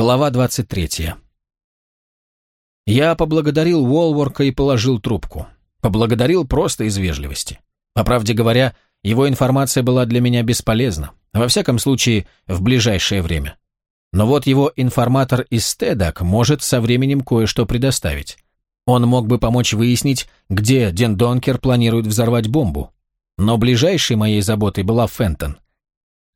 Глава 23. Я поблагодарил Уолворка и положил трубку. Поблагодарил просто из вежливости. По правде говоря, его информация была для меня бесполезна, во всяком случае, в ближайшее время. Но вот его информатор из Стедак может со временем кое-что предоставить. Он мог бы помочь выяснить, где Ден Донкер планирует взорвать бомбу. Но ближайшей моей заботой была Фентон –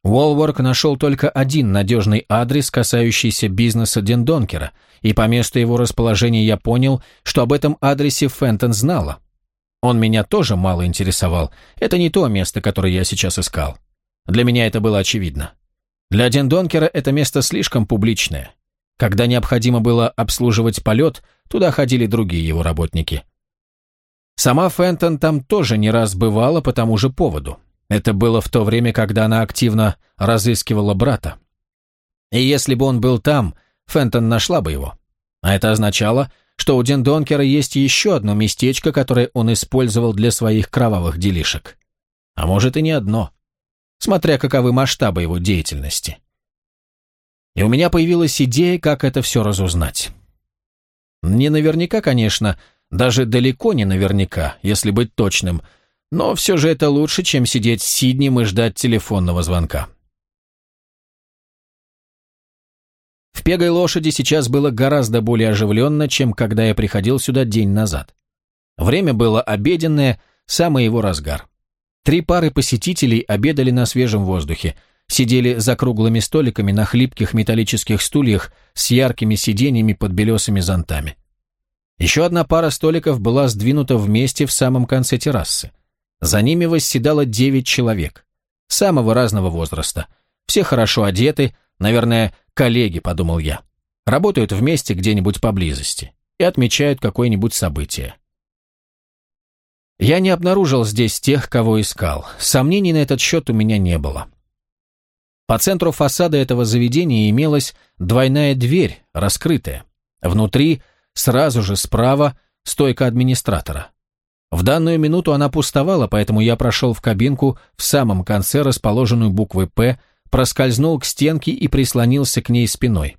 Уолворк нашел только один надежный адрес, касающийся бизнеса Дендонкера, и по месту его расположения я понял, что об этом адресе Фентон знала. Он меня тоже мало интересовал. Это не то место, которое я сейчас искал. Для меня это было очевидно. Для Дендонкера это место слишком публичное. Когда необходимо было обслуживать полет, туда ходили другие его работники. Сама Фентон там тоже не раз бывала по тому же поводу. Это было в то время, когда она активно разыскивала брата. И если бы он был там, Фентон нашла бы его. А это означало, что у Дендонкера есть еще одно местечко, которое он использовал для своих кровавых делишек. А может и не одно, смотря каковы масштабы его деятельности. И у меня появилась идея, как это все разузнать. Не наверняка, конечно, даже далеко не наверняка, если быть точным – но все же это лучше, чем сидеть с Сиднем и ждать телефонного звонка. В пегой лошади сейчас было гораздо более оживленно, чем когда я приходил сюда день назад. Время было обеденное, самый его разгар. Три пары посетителей обедали на свежем воздухе, сидели за круглыми столиками на хлипких металлических стульях с яркими сиденьями под белесыми зонтами. Еще одна пара столиков была сдвинута вместе в самом конце террасы. За ними восседало девять человек, самого разного возраста. Все хорошо одеты, наверное, коллеги, подумал я. Работают вместе где-нибудь поблизости и отмечают какое-нибудь событие. Я не обнаружил здесь тех, кого искал. Сомнений на этот счет у меня не было. По центру фасада этого заведения имелась двойная дверь, раскрытая. Внутри, сразу же справа, стойка администратора. В данную минуту она пустовала, поэтому я прошел в кабинку в самом конце, расположенную буквой «П», проскользнул к стенке и прислонился к ней спиной.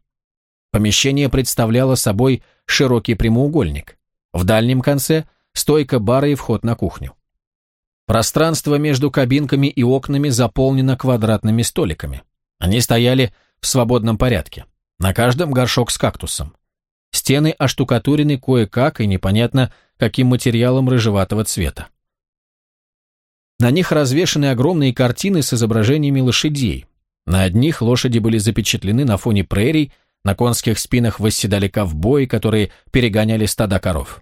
Помещение представляло собой широкий прямоугольник. В дальнем конце – стойка бара и вход на кухню. Пространство между кабинками и окнами заполнено квадратными столиками. Они стояли в свободном порядке. На каждом горшок с кактусом. Стены оштукатурены кое-как и непонятно, каким материалом рыжеватого цвета. На них развешаны огромные картины с изображениями лошадей. На одних лошади были запечатлены на фоне прерий, на конских спинах восседали ковбои, которые перегоняли стада коров.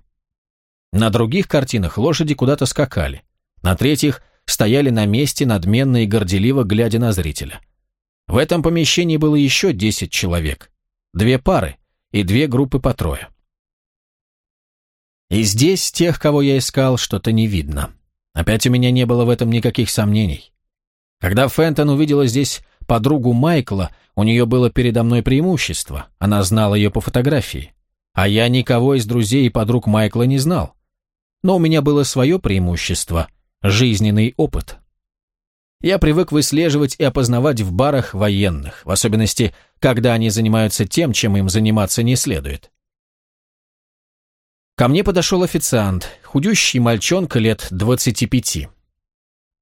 На других картинах лошади куда-то скакали. На третьих стояли на месте, надменно и горделиво глядя на зрителя. В этом помещении было еще десять человек. Две пары, и две группы по трое. И здесь тех, кого я искал, что-то не видно. Опять у меня не было в этом никаких сомнений. Когда Фентон увидела здесь подругу Майкла, у нее было передо мной преимущество, она знала ее по фотографии. А я никого из друзей и подруг Майкла не знал. Но у меня было свое преимущество – жизненный опыт. Я привык выслеживать и опознавать в барах военных, в особенности, когда они занимаются тем, чем им заниматься не следует. Ко мне подошел официант, худющий мальчонка лет 25.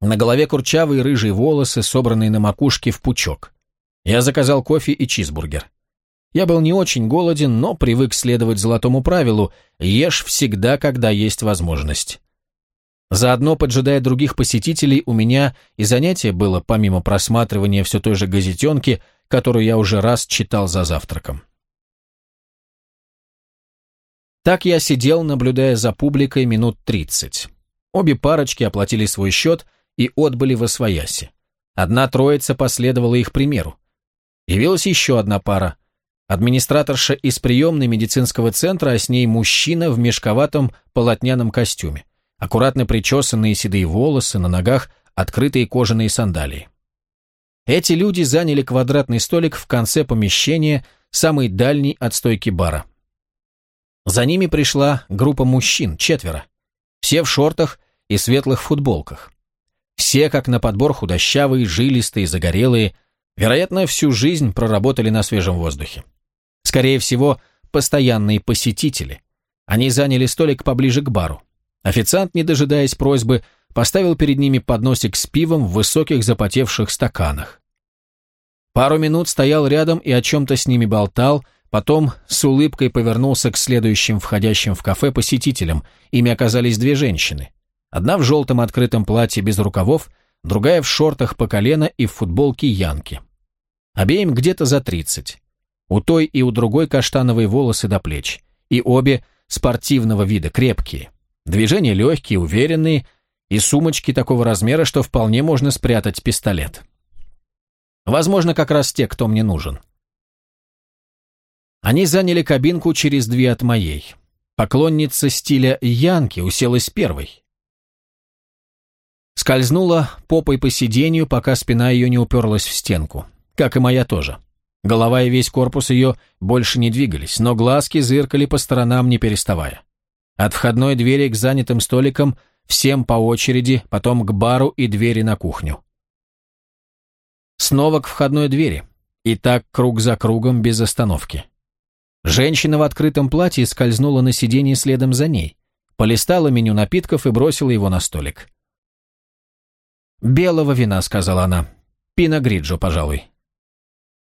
На голове курчавые рыжие волосы, собранные на макушке в пучок. Я заказал кофе и чизбургер. Я был не очень голоден, но привык следовать золотому правилу «Ешь всегда, когда есть возможность». Заодно, поджидая других посетителей, у меня и занятие было, помимо просматривания все той же газетенки, которую я уже раз читал за завтраком. Так я сидел, наблюдая за публикой минут тридцать. Обе парочки оплатили свой счет и отбыли во свояси. Одна троица последовала их примеру. Явилась еще одна пара. Администраторша из приемной медицинского центра, а с ней мужчина в мешковатом полотняном костюме аккуратно причесанные седые волосы, на ногах открытые кожаные сандалии. Эти люди заняли квадратный столик в конце помещения, самый дальний от стойки бара. За ними пришла группа мужчин, четверо. Все в шортах и светлых футболках. Все, как на подбор, худощавые, жилистые, загорелые, вероятно, всю жизнь проработали на свежем воздухе. Скорее всего, постоянные посетители. Они заняли столик поближе к бару. Официант, не дожидаясь просьбы, поставил перед ними подносик с пивом в высоких запотевших стаканах. Пару минут стоял рядом и о чем-то с ними болтал, потом с улыбкой повернулся к следующим входящим в кафе посетителям. Ими оказались две женщины. Одна в желтом открытом платье без рукавов, другая в шортах по колено и в футболке Янки. Обеим где-то за тридцать. У той и у другой каштановые волосы до плеч. И обе спортивного вида, крепкие. Движения легкие, уверенные, и сумочки такого размера, что вполне можно спрятать пистолет. Возможно, как раз те, кто мне нужен. Они заняли кабинку через две от моей. Поклонница стиля Янки уселась первой. Скользнула попой по сиденью, пока спина ее не уперлась в стенку. Как и моя тоже. Голова и весь корпус ее больше не двигались, но глазки зыркали по сторонам, не переставая. От входной двери к занятым столикам всем по очереди, потом к бару и двери на кухню. Снова к входной двери. И так круг за кругом без остановки. Женщина в открытом платье скользнула на сиденье следом за ней, полистала меню напитков и бросила его на столик. «Белого вина», — сказала она. «Пино Гриджо, пожалуй».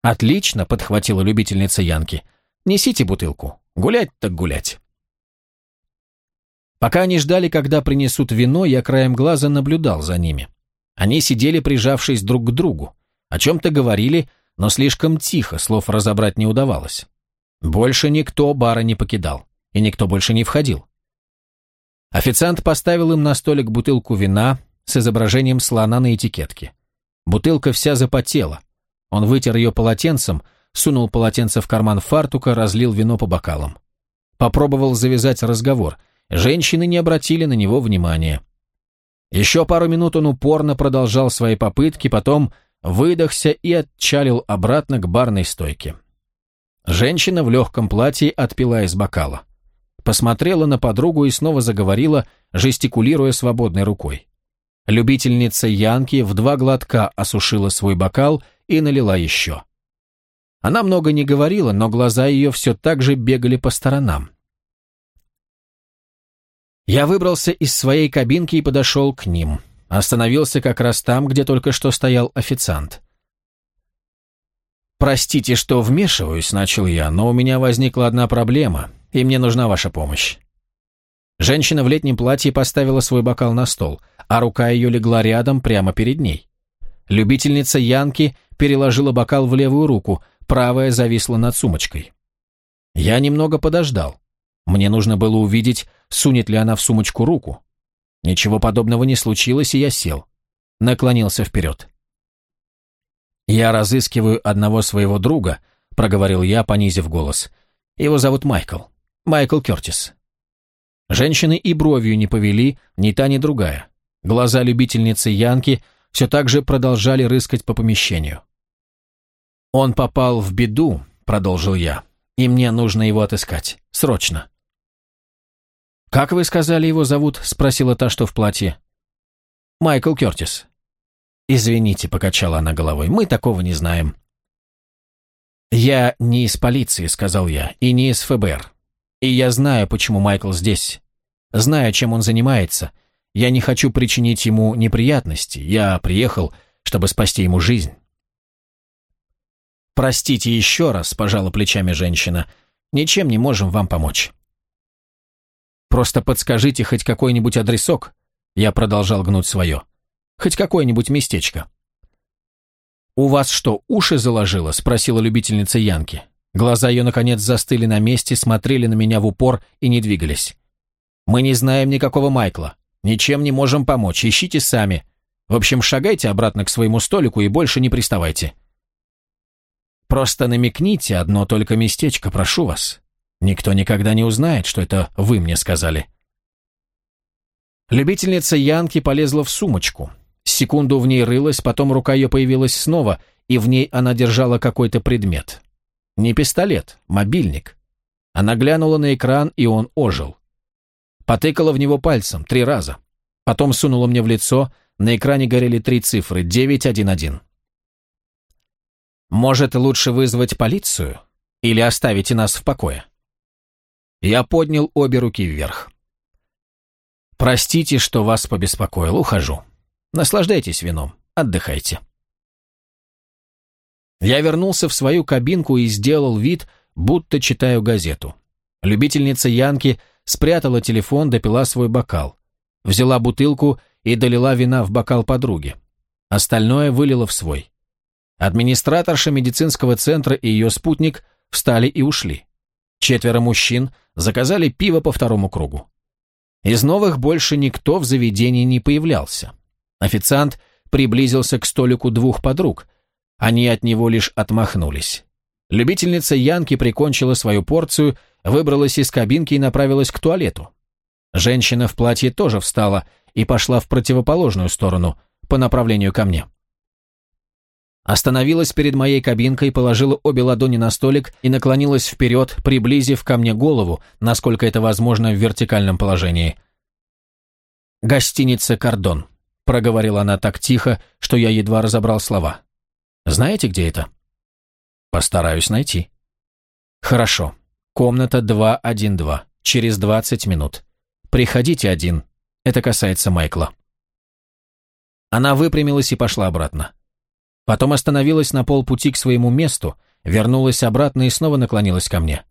«Отлично», — подхватила любительница Янки. «Несите бутылку. Гулять так гулять». Пока они ждали, когда принесут вино, я краем глаза наблюдал за ними. Они сидели, прижавшись друг к другу. О чем-то говорили, но слишком тихо, слов разобрать не удавалось. Больше никто бара не покидал, и никто больше не входил. Официант поставил им на столик бутылку вина с изображением слона на этикетке. Бутылка вся запотела, он вытер ее полотенцем, сунул полотенце в карман фартука, разлил вино по бокалам. Попробовал завязать разговор. Женщины не обратили на него внимания. Еще пару минут он упорно продолжал свои попытки, потом выдохся и отчалил обратно к барной стойке. Женщина в легком платье отпила из бокала. Посмотрела на подругу и снова заговорила, жестикулируя свободной рукой. Любительница Янки в два глотка осушила свой бокал и налила еще. Она много не говорила, но глаза ее все так же бегали по сторонам. Я выбрался из своей кабинки и подошел к ним. Остановился как раз там, где только что стоял официант. «Простите, что вмешиваюсь», — начал я, «но у меня возникла одна проблема, и мне нужна ваша помощь». Женщина в летнем платье поставила свой бокал на стол, а рука ее легла рядом, прямо перед ней. Любительница Янки переложила бокал в левую руку, правая зависла над сумочкой. Я немного подождал. Мне нужно было увидеть, сунет ли она в сумочку руку. Ничего подобного не случилось, и я сел. Наклонился вперед. «Я разыскиваю одного своего друга», — проговорил я, понизив голос. «Его зовут Майкл. Майкл Кертис». Женщины и бровью не повели, ни та, ни другая. Глаза любительницы Янки все так же продолжали рыскать по помещению. «Он попал в беду», — продолжил я, — «и мне нужно его отыскать. Срочно». «Как вы сказали, его зовут?» — спросила та, что в платье. «Майкл Кертис». «Извините», — покачала она головой, — «мы такого не знаем». «Я не из полиции», — сказал я, — «и не из ФБР. И я знаю, почему Майкл здесь. Знаю, чем он занимается. Я не хочу причинить ему неприятности. Я приехал, чтобы спасти ему жизнь». «Простите еще раз», — пожала плечами женщина. «Ничем не можем вам помочь». «Просто подскажите хоть какой-нибудь адресок», — я продолжал гнуть свое. «Хоть какое-нибудь местечко». «У вас что, уши заложило?» — спросила любительница Янки. Глаза ее, наконец, застыли на месте, смотрели на меня в упор и не двигались. «Мы не знаем никакого Майкла. Ничем не можем помочь. Ищите сами. В общем, шагайте обратно к своему столику и больше не приставайте». Просто намекните одно только местечко, прошу вас. Никто никогда не узнает, что это вы мне сказали. Любительница Янки полезла в сумочку. Секунду в ней рылась, потом рука ее появилась снова, и в ней она держала какой-то предмет. Не пистолет, мобильник. Она глянула на экран, и он ожил. Потыкала в него пальцем три раза. Потом сунула мне в лицо, на экране горели три цифры — 911. «Может, лучше вызвать полицию?» Или оставите нас в покое?» Я поднял обе руки вверх. «Простите, что вас побеспокоил, ухожу. Наслаждайтесь вином, отдыхайте». Я вернулся в свою кабинку и сделал вид, будто читаю газету. Любительница Янки спрятала телефон, допила свой бокал. Взяла бутылку и долила вина в бокал подруги. Остальное вылила в свой. Администраторша медицинского центра и ее спутник встали и ушли. Четверо мужчин заказали пиво по второму кругу. Из новых больше никто в заведении не появлялся. Официант приблизился к столику двух подруг. Они от него лишь отмахнулись. Любительница Янки прикончила свою порцию, выбралась из кабинки и направилась к туалету. Женщина в платье тоже встала и пошла в противоположную сторону, по направлению ко мне. Остановилась перед моей кабинкой, положила обе ладони на столик и наклонилась вперед, приблизив ко мне голову, насколько это возможно в вертикальном положении. «Гостиница «Кордон», — проговорила она так тихо, что я едва разобрал слова. «Знаете, где это?» «Постараюсь найти». «Хорошо. Комната 212. Через 20 минут. Приходите один. Это касается Майкла». Она выпрямилась и пошла обратно. Потом остановилась на полпути к своему месту, вернулась обратно и снова наклонилась ко мне.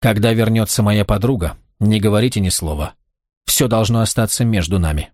«Когда вернется моя подруга, не говорите ни слова. Все должно остаться между нами».